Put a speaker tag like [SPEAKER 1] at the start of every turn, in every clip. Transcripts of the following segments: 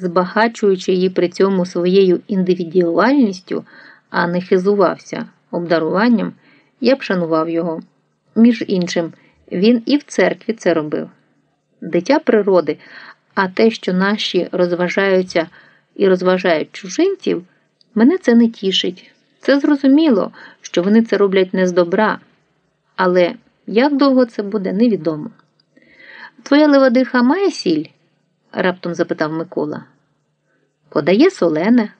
[SPEAKER 1] збагачуючи її при цьому своєю індивідуальністю, а не хизувався обдаруванням, я б шанував його. Між іншим, він і в церкві це робив. Дитя природи, а те, що наші розважаються і розважають чужинців, мене це не тішить. Це зрозуміло, що вони це роблять не з добра, але як довго це буде, невідомо. Твоя левадиха має сіль? Раптом запитав Микола. Подає солене.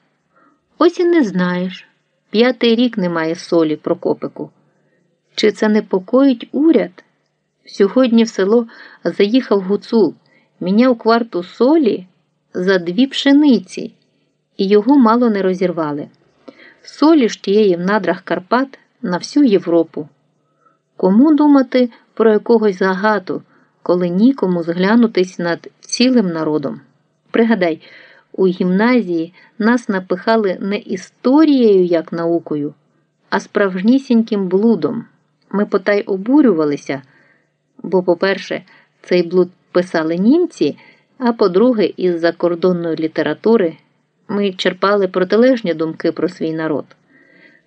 [SPEAKER 1] Ось і не знаєш. П'ятий рік немає солі, Прокопику. Чи це непокоїть уряд? Сьогодні в село заїхав гуцул, міняв кварту солі за дві пшениці, і його мало не розірвали. Солі ж тієї в надрах Карпат на всю Європу. Кому думати про якогось загату, коли нікому зглянутись над цілим народом? Пригадай, у гімназії нас напихали не історією як наукою, а справжнісіньким блудом. Ми потай обурювалися, бо, по-перше, цей блуд писали німці, а по-друге, із закордонної літератури ми черпали протилежні думки про свій народ.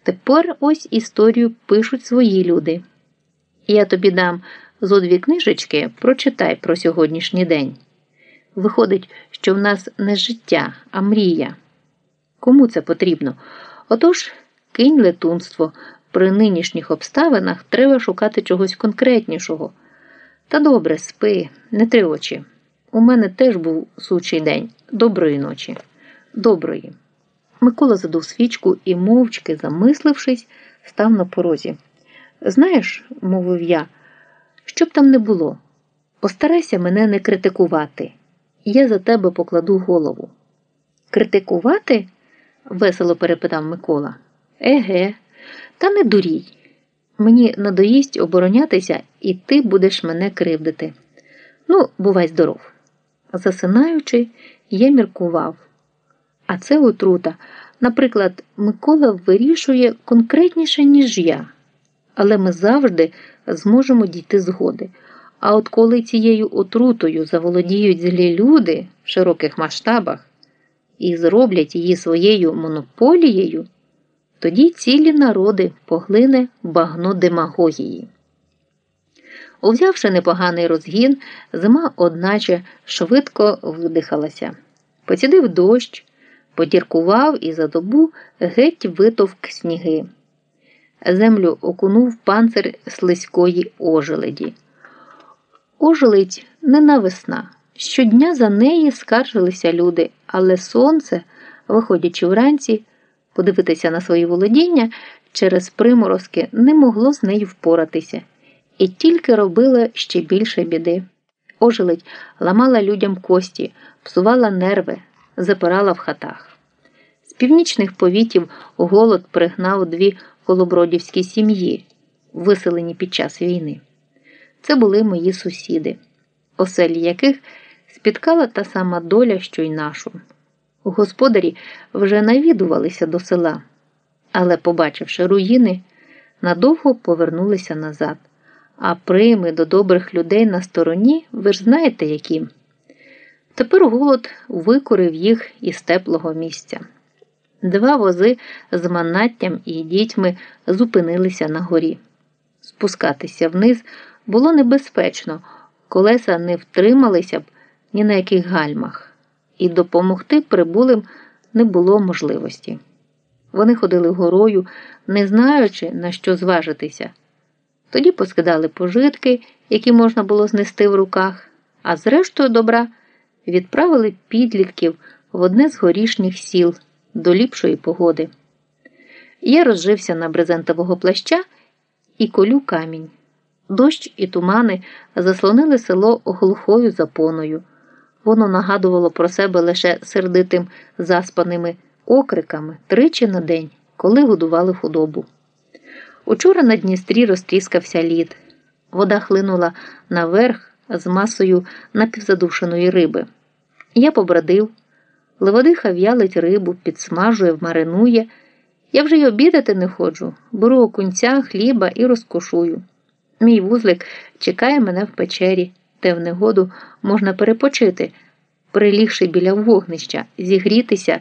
[SPEAKER 1] Тепер ось історію пишуть свої люди. Я тобі дам зо дві книжечки, прочитай про сьогоднішній день. Виходить, що в нас не життя, а мрія. Кому це потрібно? Отож, кинь летунство. При нинішніх обставинах треба шукати чогось конкретнішого. Та добре, спи, не три очі. У мене теж був сучий день. Доброї ночі. Доброї. Микола задув свічку і, мовчки замислившись, став на порозі. Знаєш, мовив я, що б там не було, постарайся мене не критикувати. Я за тебе покладу голову. Критикувати? весело перепитав Микола. Еге, та не дурій. Мені надоїсть оборонятися, і ти будеш мене кривдити. Ну, бувай здоров. Засинаючи, я міркував. А це отрута. Наприклад, Микола вирішує конкретніше, ніж я, але ми завжди зможемо дійти згоди. А от коли цією отрутою заволодіють злі люди в широких масштабах і зроблять її своєю монополією, тоді цілі народи поглине багно демагогії. Узявши непоганий розгін, зима, одначе, швидко видихалася. Поцідив дощ, подіркував і за добу геть витовк сніги. Землю окунув панцир слизької ожеледі. Ожеледь ненависна. Щодня за неї скаржилися люди, але сонце, виходячи вранці, подивитися на свої володіння через приморозки не могло з нею впоратися і тільки робила ще більше біди. Ожеледь ламала людям кості, псувала нерви, запирала в хатах. З північних повітів голод пригнав дві колобродівські сім'ї, виселені під час війни. Це були мої сусіди, оселі яких спіткала та сама доля, що й нашу. Господарі вже навідувалися до села, але, побачивши руїни, надовго повернулися назад. А прийми до добрих людей на стороні, ви ж знаєте які. Тепер голод викорив їх із теплого місця. Два вози з манаттям і дітьми зупинилися на горі. Спускатися вниз було небезпечно, колеса не втрималися б ні на яких гальмах і допомогти прибулим не було можливості. Вони ходили горою, не знаючи, на що зважитися. Тоді поскидали пожитки, які можна було знести в руках, а зрештою добра відправили підлітків в одне з горішніх сіл до ліпшої погоди. Я розжився на брезентового плаща і колю камінь. Дощ і тумани заслонили село глухою запоною. Воно нагадувало про себе лише сердитим заспаними окриками тричі на день, коли годували худобу. Учора на Дністрі розтріскався лід. Вода хлинула наверх з масою напівзадушеної риби. Я побрадив, леводиха в'ялить рибу, підсмажує, маринує. Я вже й обідати не ходжу, беру окунця, хліба і розкошую. Мій вузлик чекає мене в печері, де в негоду можна перепочити прилігши біля вогнища, зігрітися